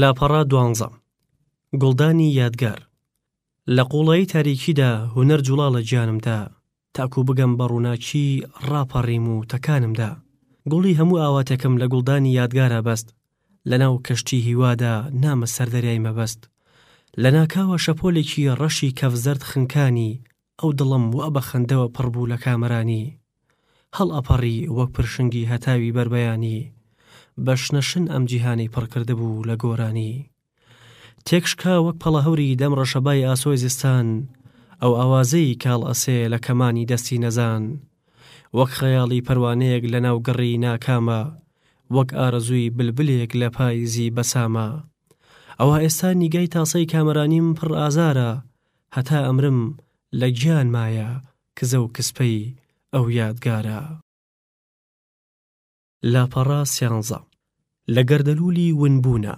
لاپەڕە دوانزە گوڵدانی یادگار لە قوڵایی تاریکیدا هونەر جوڵا لە گیانمدا تاکو بگەم بە ڕووناکی ڕاپەڕیم و تەکانمدا گوڵی هەموو ئاواتێکم لە گوڵدانی یادگارە بەست لەناو کەشتی هیوادا نامە سەردەریای مەبەست لە ناکاوە شەپۆلێکی ڕەشی کەفزەرد خنکانی ئەو دڵم وا بە خەندەوە پڕ بوو لە کامەرانی هەڵئەپەڕی وەک پرشنگی هەتاوی بەر بەیانی بەشنە شن ئەم جیهانی پڕ کردبوو لە گۆرانی تێکشکا وەک پەڵەهەوری دەم ڕەشەبای ئاسۆی زستان ئەو ئاوازەی کاڵ ئەسێ لە کەمانی دەستی نەزان وەک خەیاڵی پەروانەیەک لە ناو گڕی ناکامە وەک ئارەزووی بلبلێک لە پایزی بەسامە ئەوا ئێستا نیگای تاسەی کامەرانیم پڕ ئازارە هەتا ئەمرم لە گیان مایە کزە و کسپەی ئەو یادگارە. لاپەڕە سیانزە، لە گەردەلوولی ونبوونا.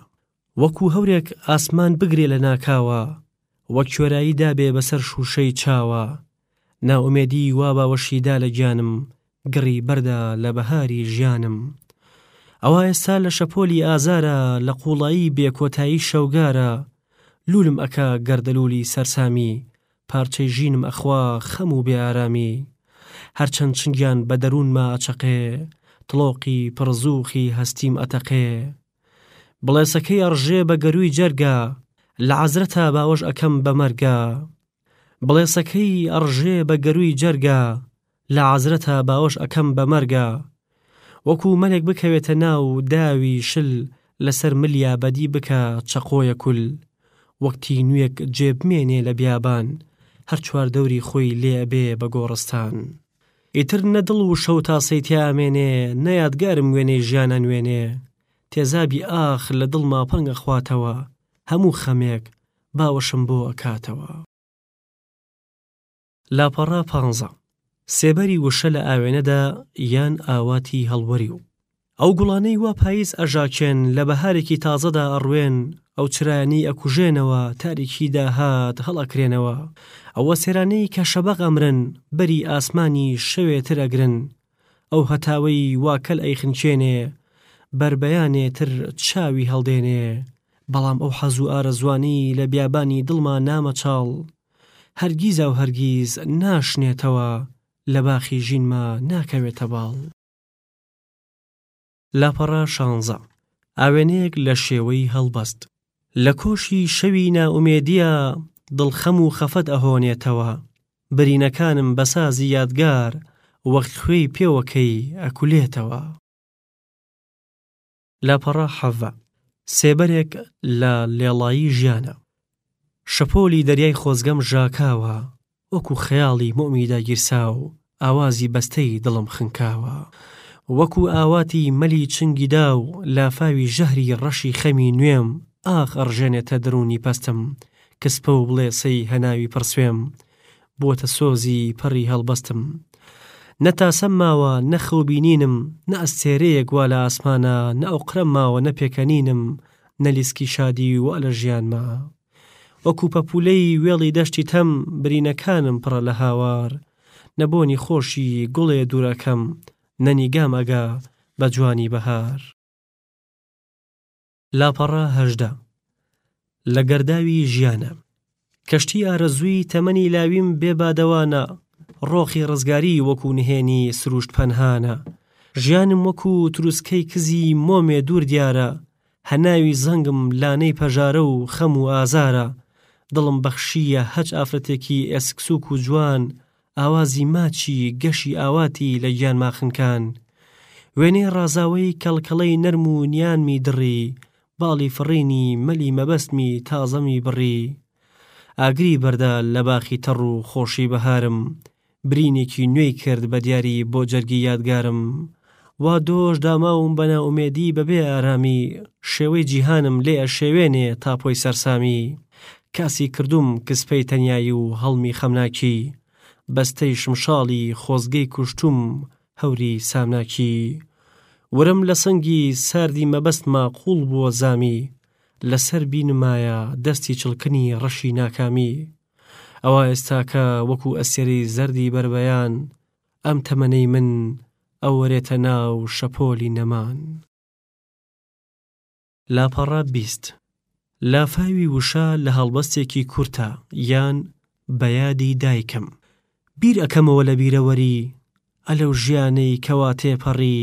وەکوو هەورێک ئاسمان بگرێ لە ناکاوە، وەک کوێرایی دابێ بەسەر شووشەی چاوە، نائومێدیی وا باوەشی دا لە گیانم گڕی بەردا لە بەهاری ژیانم ئەوا ئێستا لە شەپۆلی ئازارە لە قوڵایی بێکۆتایی شەوگارە لولم ئەکا گەردەلولی سەرسامی پارچەی ژینم ئەخوا خەم و بێ ئارامی هەرچەند چنگیان بە دەروونما ئەچەقێ تڵۆقی پڕ زووخی هەستیم ئەتەقێ بڵێسەکەی ئەڕژێ بە گەرووی جەرگە لە عەزرەتا باوەش ئەکەم بە مەرگە بڵێسەکەی ئەڕژێ بە گەرووی جەرگە، لە عەزرەتا باوەش ئەکەم بە مەرگە. وەکوو مەلێک بکەوێتە ناو داوی شل، لەسەر ملیا بەدی بکا چەقۆیە کول. وەک تینووێک جێ بمێنێ لە بیابان، هەر چوار دەوری خۆی لێ ئەبێ بە گۆڕستان. ئیتر نە دڵ و شەو تاسەی تیا ئەمێنێ، نە یادگارم وێنەی ژیان ئەنوێنێ. تێزابی ئاخ لە دڵما پەنگ ئەخواتەوە، هەموو خەمێک، باوەشم بۆ ئەکاتەوە. لاپەڕە پانزە. سێبەری وشە لە ئاوێنەدا یان ئاواتی هەڵوەری و. ئەو گوڵانەی وا پاییز ئەژاکێن لە بەهارێکی تازەدا ئەڕوێن، ئەو چرایانەی ئەکوژێنەوە تاریکی داهات هەڵئەکرێنەوە، ئەو ئەستێرانەی کە شەبەق ئەمرن بەری ئاسمانی شەوێ تر ئەگرن، ئەو هەتاوەی وا کەل ئەیخنکێنێ، بەربەیانێ تر چاوی هەڵدێنێ، بەڵام ئەو حەز و ئارەزووانەی لە بیابانی دڵما نامە چاڵ، هەرگیزاو هەرگیز ناشنێتەوە، لە باخی ژینما ناکەوێتە باڵ. لاپەڕە شانزە، ئاوێنەیەک لە شێوەی هەڵبەست. لە کۆشی شەوی نائومێدیا دڵخەم و خەفەت ئەهۆنێتەوە، برینەکانم بە سازی یادگار وەک خوێی پێوەکەی ئەکولێتەوە. لاپەڕە حەڤە، سێبەرێک لە لێڵایی ژیانە. شەپۆلی دەریای خۆزگەم ژاکاوە، وەکو خەیاڵی مۆمی داگیرساو ئاوازی بەستەی دڵم خنکاوە وەکو ئاواتی مەلی چنگی داو لافاوی ژەهری ڕەشی خەمی نوێم ئاخ ئەڕژێنێتە دەرونی پەستم کسپە و بڵێسەی هەناوی پڕ سوێم بوەتە سۆزی پەڕی هەڵبەستم نە تاسەم ماوە نە خەو بینینم نە ئەستێرەیەک وا لە ئاسمانا نە ئۆقرەم ماوە نە پێکەنینم نە لیسکی شادی وا لە ژیانما وەکو پەپولەی وێڵی دەشتی تەم برینەکانم پڕە لە هاوار نە بۆنی خۆشی گوڵێ دوور ئەکەم نە نیگام ئەگا بە جوانی بەهار. لاپەڕە هەژدە لە گەرداوی ژیانا کەشتی ئارەزووی تەمەنی لاویم بێ بادەوانا ڕۆخی ڕزگاری وەکو نهێنی سرووشت پەنهانا ژیانم وەکو تروسکەی کزی مۆمێ دوور دیارە هەناوی زەنگم لانەی پەژارە و خەم و ئازارە دڵم بەخشییە هەچ ئافرەتێکی ئێسک سووک و جوان ئاوازی ماچی گەشی ئاواتی لە گیانما خنکان وێنەی ڕازاوەی کەڵکەڵەی نەرم و نیانمی دڕی باڵی فڕینی مەلی مەبەستمی تازەمی بڕی ئاگری بەردا لە باخی تەڕ و خۆشی بەهارم برینێکی نوێی کرد بە دیاری بۆ جەرگی یادگارم وا دۆش داماوم بە نائومێدی بەبێ ئارامی شێوەی جیهانم لێ ئەشێوێنێ تاپۆی سەرسامی کاسی کردووم کسپەی تەنیایی و هەڵمی خەمناکی بەستەی شمشاڵی خۆزگەی کوشتووم هەوری سامناکی ورم لە سنگی ساردی مەبەستما قووڵ بووە زامی لەسەر بینمایە دەستی چڵکنی ڕەشی ناکامی ئەوا ئێستاکە وەکو ئەستێرەی زەردی بەربەیان ئەم تەمەنەی من ئەوەرێتە ناو شەپۆلی نەمان. لاپەڕە بیست. لافاوی وشە لە هەڵبەستێکی کورتا یان بە یادی دایکم. بیر ئەکەمەوە لە بیرەوەری ئە لەو ژیانەی کەوا تێپەڕی،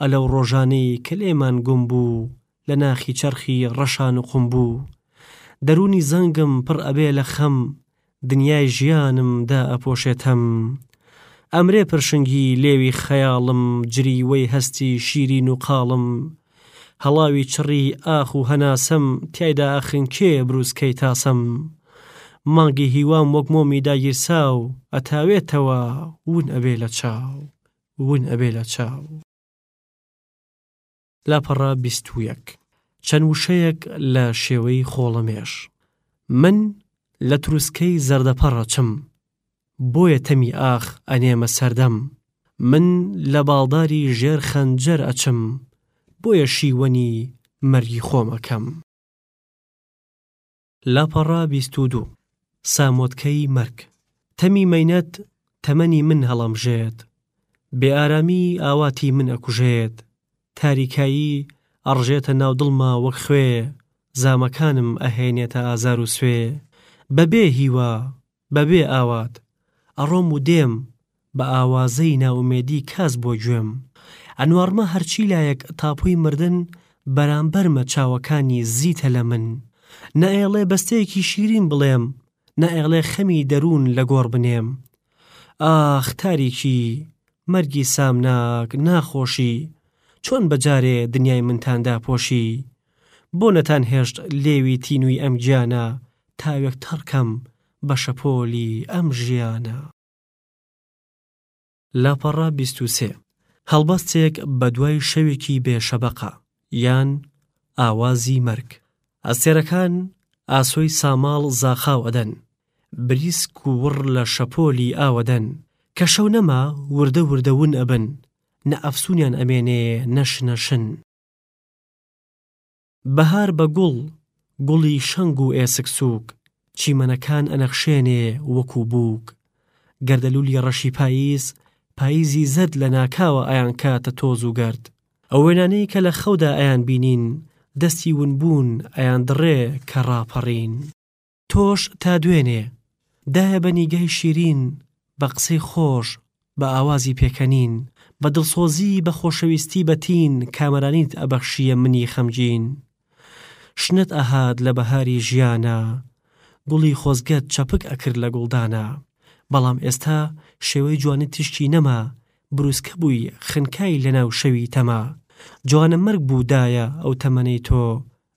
ئە لەو ڕۆژانەی کە لێمان گوم بوو، لە ناخی چەرخی ڕەشان و قومبوو دەروونی زەنگم پڕ ئەبێ لە خەم دنیای ژیانم دائەپۆشێ تەم ئەمرێ پرشنگی لێوی خەیاڵم جریوەی هەستی شیرین و قاڵم هەڵاوی چڕی ئاخ و هەناسەم تیایدا ئەخنکێ بروسکەی تاسەم مانگی هیوام وەک مۆمی داگیرساو ئەتاوێتەوە ون ئەبێ لە چاو ون ئەبێ لە چاو. لاپەڕە بیست و یەک چەند وشەیەک لە شێوەی خۆڵەمێش من لە تروسکەی زەردەپەڕە چم بۆیە تەمی ئاخ ئەنێمە سەردەم من لە باڵداری ژێر خەنجەر ئەچم بۆیە شیوەنی مەرگی خۆم ئەکەم. لاپەڕە بیست و دوو سامۆتکەی مەرگ تەمی مەینەت تەمەنی من هەڵەمژێت بێئارامی ئاواتی من ئەکوژێت تاریکایی ئەڕژێتە ناو دڵما وەک خوێ زامەکانم ئەهێنێتە ئازار و سوێ بەبێ هیوا بە بێ ئاوات ئەڕۆم و دێم. بە ئاوازەی نائومێدی کاس بووە گوێم. ئەنواڕمە هەرچی لایەک تاپووی مردن بەرامبەرمە چاوەکانی زیتە لە من. نایەڵێ بەستێکی شیرین بڵێم نایەڵێ خەمی دەروون لە گۆڕ بنێم. ئاخ تاریکی، مەرگی سامناک، ناخۆشی چۆن بە جارێ دنیای منتان داپۆشی. بۆ نەتان هێشت لێوی تینووی ئەم گیانە تاوێک تەڕ کەم بە شەپۆلی ئەم ژیانە. لاپەڕە بیست و سێ هەڵبەستێک بە دوای شەوێکی بێ شەبەقە یان ئاوازی مەرگ ئەستێرەکان ئاسۆی ساماڵ زاخاو ئەدەن بریسک و وڕ لە شەپۆلی ئاو ئەدەن کە شەو نەما وردە وردە ون ئەبن نە ئەفسوونیان ئەمێنێ نە شنە شن. بەهار بە گوڵ، گوڵی شەنگ و ئێسک سووک، چیمەنەکان ئەنەخشێنێ وەکوو بووک. گەردەلوولی ڕەشی پاییز، پاییزی زەرد لە ناکاوە ئەیانکاتە تۆز و گەرد. ئەو وێنانەی کە لە خەودا ئەیانبینین، دەستی ونبوون ئەیاندڕێ کە ڕاپەڕین. تۆش تا دوێنێ. دایە بە نیگای شیرین، بە قسەی خۆش، بە ئاوازی پێکەنین، بە دڵسۆزی، بە خۆشەویستی بەتین کامەرانیت ئەبەخشییە منی خەمگین. شنەت ئەهات لە بەهاری ژیانا، گوڵی خۆزگەت چەپک ئەکرد لە گوڵدانا. بەڵام ئێستا شێوەی جوانیت تیشکی نەما، بروسکە بووی خنکای لەناو شەوی تەما. جوانەمەرگ بوو دایە ئەو تەمەنەی تۆ،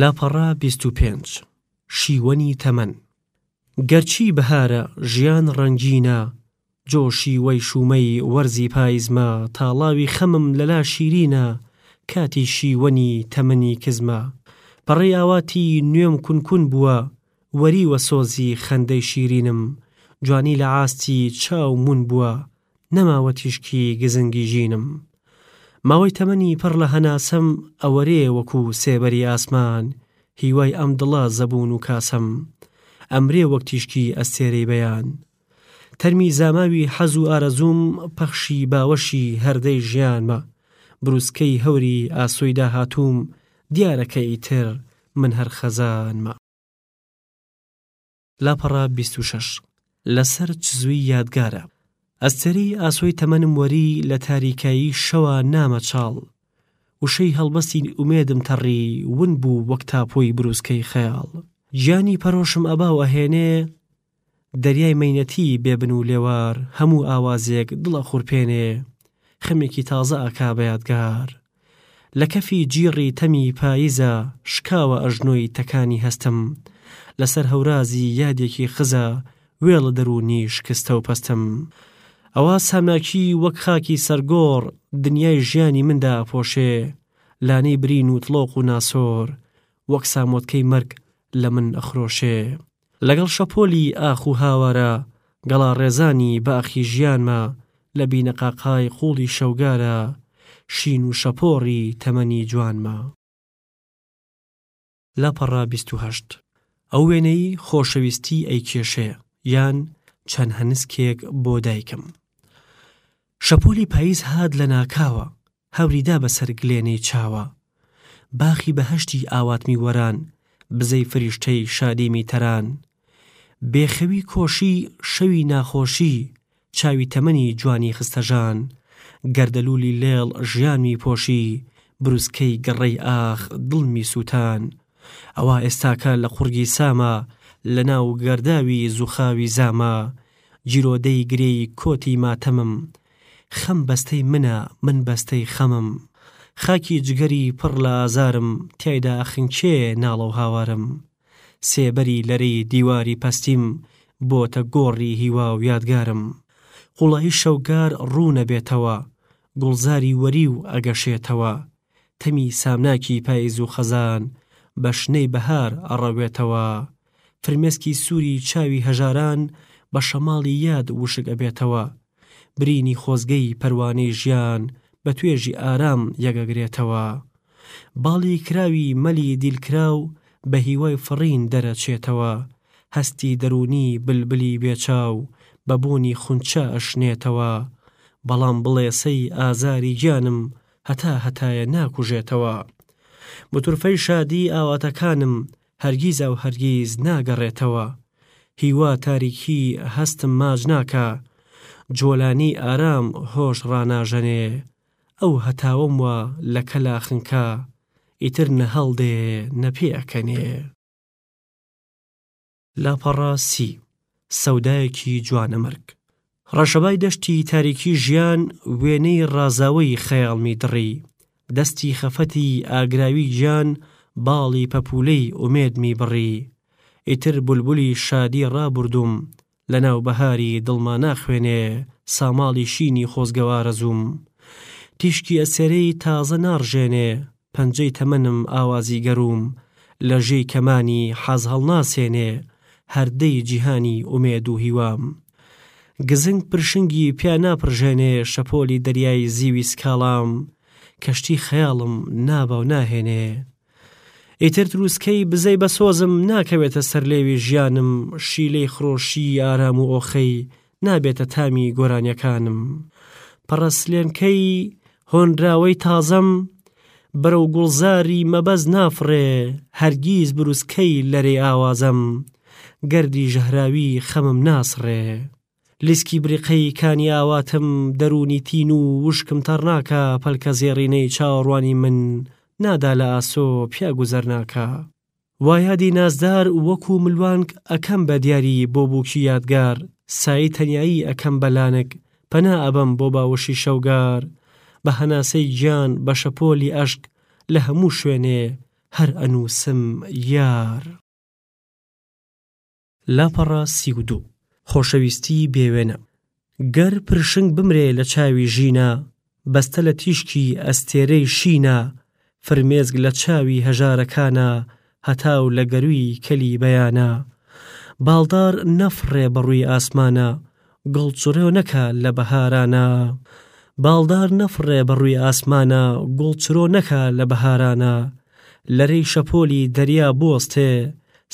لاپەڕە بیست و پێنج، شیوەنی تەمەن گەرچی بەهارە ژیان ڕەنگینە، جۆشی وەیشوومەی وەرزی پایزمە، تاڵاوی خەمم لەلا شیرینە، کاتی شیوەنی تەمەنی کزمە، پەڕەی ئاواتی نوێم کون کون بووە، وەریوە سۆزی خەندەی شیرینم، جوانی لە عاستی چاو مون بووە، نەماوە تیشکی گزنگی ژینم ماوەی تەمەنی پڕ لە هەناسەم ئەوەرێ وەکو سێبەری ئاسمان هیوای ئەم دڵە زەبوون و کاسەم ئەمرێ وەک تیشکی ئەستێرەی بەیان تەرمی زاماوی حەز و ئارەزووم پەخشی باوەشی هەردەی ژیانمە بروسکەی هەوری ئاسۆی داهاتووم دیارە کە ئیتر من هەر خەزانمە. لاپەڕە بیست و شەش لە سەر چزووی یادگارە ئەستێرەی ئاسۆی تەمەنم وەری لە تاریکایی شەوە نامە چاڵ وشەی هەڵبەستی ئومێدم تەڕی ون بوو وەک تاپۆی بروسکەی خەیاڵ گیانی پەرۆشم ئەبا و ئەهێنێ دەریای مەینەتی بێبن و لێوار هەموو ئاوازێک دڵ ئەخورپێنێ خەمێکی تازە ئەکا بە یادگار لە کەفی جیڕی تەمی پاییزە شکاوە ئەژنۆی تەکانی هەستم لە سەر هەورازی یادێکی خزە وێڵە دەروونی شکستە و پەستم ئەوا سامناکی وەک خاکی سەر گۆڕ دنیای ژیانی من دائەپۆشێ لانەی برین و تڵۆق و ناسۆر وەک سامۆتکەی مەرگ لە من ئەخرۆشێ. لەگەڵ شەپۆلی ئاخ و هاوارە گەڵاڕێزانی باخی ژیانما لە بینەقاقای قوڵی شەوگارە شین و شەپۆڕی تەمەنی جوانما. لاپەڕە بیست و هەشت ئەو وێنەی خۆشەویستی ئەیکێشێ یان چەند هەنسکێک بۆ دایکم. شەپۆلی پاییز هات لە ناکاوە، هەوری دا بە سەر گلێنەی چاوا. باخی بەهەشتی ئاواتمی وەران، بزەی فریشتەی شادیمی تەران. بێ خەوی کۆشی شەوی ناخۆشی، چاوی تەمەنی جوانی خستە ژان. گەردەلوولی لێڵ ژیانمی پۆشی، بروسکەی گەڕەی ئاخ دڵمی سووتان. ئەوا ئێستاکە لە قوڕگی ساما، لە ناو گەرداوی زوخاوی زاما. گیرۆدەی گرێی کۆتی ماتەمم، خەم بەستەی منە، من بەستەی خەمم خاکی جگەری پڕ لە ئازارم تیایدا خنکێ ناڵە و هاوارم سێبەری لەرەی دیواری پەستیم بۆتە گۆڕی هیوا و یادگارم قوڵایی شەوگار ڕوونەبێتەوە گوڵزاری وەریو ئەگەشێتەوە تەمی سامناکی پایز و خەزان بە شنەی بەهار ئەڕەوێتەوە فرمێسکی سووری چاوی هەژاران بە شەماڵی یاد وشک ئەبێتەوە برینی خۆزگەی پەروانەی ژیان بە توێژی ئارام یەک ئەگرێتەوە باڵی کراوی مەلی دیلکراو بە هیوای فڕین دەرەچێتەوە هەستی دەروونی بلبلی بێچاو بە بۆنی خونچە ئەشنێتەوە بەڵام بڵێسەی ئازاری گیانم هەتا هەتایە ناکوژێتەوە. متورفەی شادی ئاواتەکانم هەرگیز ئەو هەرگیز ناگەڕێتەوە. هیوا تاریکی هەستم ماج ناکا. جۆلانی ئارام هۆش ڕاناژەنێ. ئەو هەتاوەم وا لە کەلا خنکا. ئیتر نە هەڵدێ نە پێ ئەکەنێ. لاپەڕە سی، سەودایەکی جوانەمەرگ ڕەشەبای دەشتی تاریکی ژیان وێنەی ڕازاوەی خەیاڵمی دڕی دەستی خەفەتی ئاگراوی گیان باڵی پەپولەی ئومێدمی بڕی ئیتر بولبولی شادی ڕابوردوم لەناو بەهاری دڵما ناخوێنێ ساماڵی شینی خۆزگەوارەزوم تیشکی ئەسێرەی تازە ناڕژێنێ پەنجەی تەمەنم ئاوازی گەرووم لە ژێی کەمانی حەز هەڵناسێنێ هەر دەی جیهانی ئومێد و هیوام گزنگ پرشنگی پیا ناپرژێنێ شەپۆلی دەریای زیوی سکاڵام کەشتی خەیاڵم نابا و ناهێنێ ئیتر تروسکەی بزەی بەسۆزم ناکەوێتە سەرلێوی ژیانم شیلەی خرۆشیی ئارام و ئۆخەی نابێتە تامی گۆرانیەکانم پەڕەسلێنکەی هۆنراوەی تازەم بەرەو گوڵزاری مەبەست نافڕێ هەرگیز بروسکەی لەرێی ئاوازەم گەردی ژەهراوی خەمم ناسڕێ لیسکی بریقەی کانی ئاواتم دەروونی تین و وشکم تەڕ ناکا پەلکە زێڕینەی چاوەڕوانی من نادا لە ئاسۆ پیا گوزەر ناکا. وا یادی نازدار وەکوو ملوانک ئەکەم بە دیاری بۆ بووکی یادگار سەعی تەنیایی ئەکەم بە لانک پەنا ئەبەم بۆ باوەشی شەوگار بە هەناسەی گیان بە شەپۆلی ئەشک لە هەموو شوێنێ هەر ئەنووسم یار. لاپەڕە سی و دوو خۆشەویستی بێ وێنە گەر پرشنگ بمرێ لە چاوی ژینا بەستە لە تیشکی ئەستێرەی شینا فرمێسک لە چاوی هەژارەکانا هەتاو لە گەرووی کەلی بەیانا باڵدار نەفڕێ بە ڕووی ئاسمانا گوڵ چرۆ نەکا لە بەهارانا، باڵدار نەفڕێ بە ڕووی ئاسمانا، گوڵ چرۆ نەکا لە بەهارانا، لە رێی شەپۆلی دەریا بوەستێ،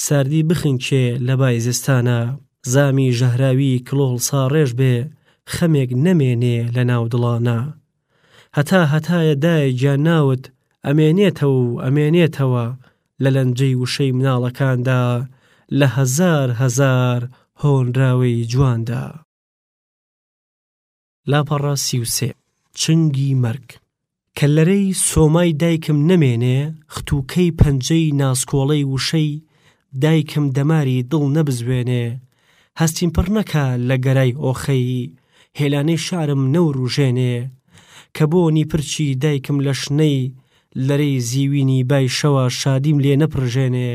ساردی بخنکێ لە بای زستانا، زامی ژەهراوی کڵۆڵ ساڕێژ بێ، خەمێک نەمێنێ لە ناو دڵانا. هەتا هەتایە دایە گیان ناوت ئەمێنێتەوە و ئەمێنێتەوە لە لەنجەی وشەی مناڵەکاندا لە هەزار هەزار هۆنراوەی جواندا. لاپەڕە سی و سێ چنگی مەرگ کە لەرێی سۆمای دایکم نەمێنێ ختووکەی پەنجەی ناسکۆڵەی وشەی دایکم دەماری دڵ نەبزوێنێ هەستیم پڕ نەکا لە گەرای ئۆخەی هێلانەی شارم نەوروژێنێ کە بۆنی پرچی دایکم لە شنەی لەرەی زیوینی بای شەوا شادیم لێ نەپرژێنێ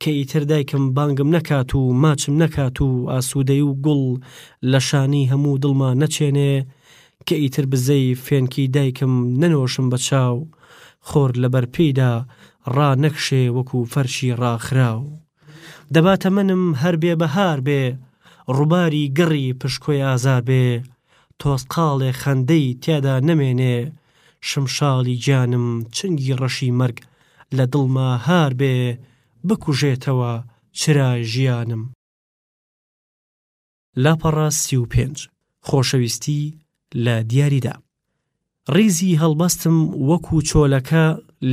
کە ئیتر دایکم بانگم نەکات و ماچم نەکات و ئاسوودەی و گوڵ لە شانی هەموو دڵما نەچێنێ کە ئیتر بزەی فێنکی دایکم نەنۆشم بە چاو خۆر لەبەر پێیدا ڕانەکشێ وەکوو فەرشی ڕاخراو. دەبا تەمەنم هەر بێ بەهار بێ ڕوباری گڕی پشکۆی ئازار بێ تۆزقاڵێ خەندەی تیادا نەمێنێ شمشاڵی گیانم چنگی ڕەشی مەرگ لە دڵما هار بێ بکوژێتەوە چرای ژیانم. لاپەڕە سی و پێنج خۆشەویستی لە دیاریدا ڕیزی هەڵبەستم وەکو چۆلەکە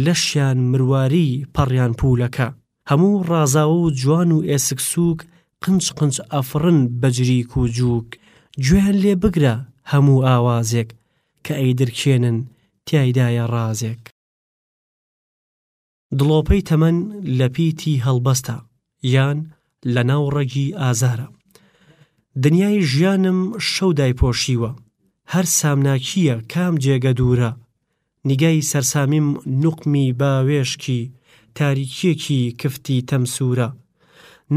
لەشیان مرواری پەڕیان پولەکە هەموو ڕازاوە و جوان و ئێسک سووک قنج قنج ئەفڕن بەجریک و جووک گوێن لێ بگرە هەموو ئاوازێک کە ئەیدرکێنن تایدایە ڕازێک دڵۆپەی تەمەن لە پیتی هەڵبەستە یان لە ناو ڕەگی ئازارە دنیای ژیانم شەو دایپۆشیوە هەر سامناکییە کام جێگە دوورە نیگای سەرسامیم نوقمی باوێشکی تاریکیەکی کفتی تەمسورە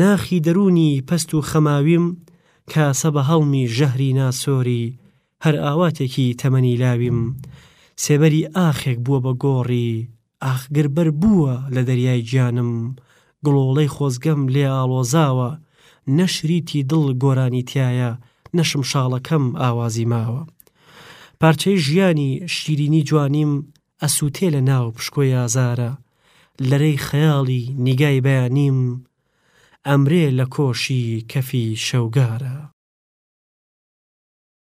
ناخی دەرونی پەست و خەماویم کاسە بە هەڵمی ژەهری ناسۆری هەر ئاواتێکی تەمەنی لاویم سێبەری ئاخێک بووە بە گۆڕی ئاخگر بەر بووە لە دەریای گیانم گڵۆڵەی خۆزگەم لێ ئاڵۆزاوە نە شریتی دڵ گۆرانی تیایە نە شمشاڵەکەم ئاوازی ماوە پارچەی ژیانی شیرینی جوانیم ئەسووتێ لە ناو پشکۆی ئازارە لەرەی خەیاڵی نیگای بەیانیم ئەمرێ لە کۆشی کەفی شەوگارە.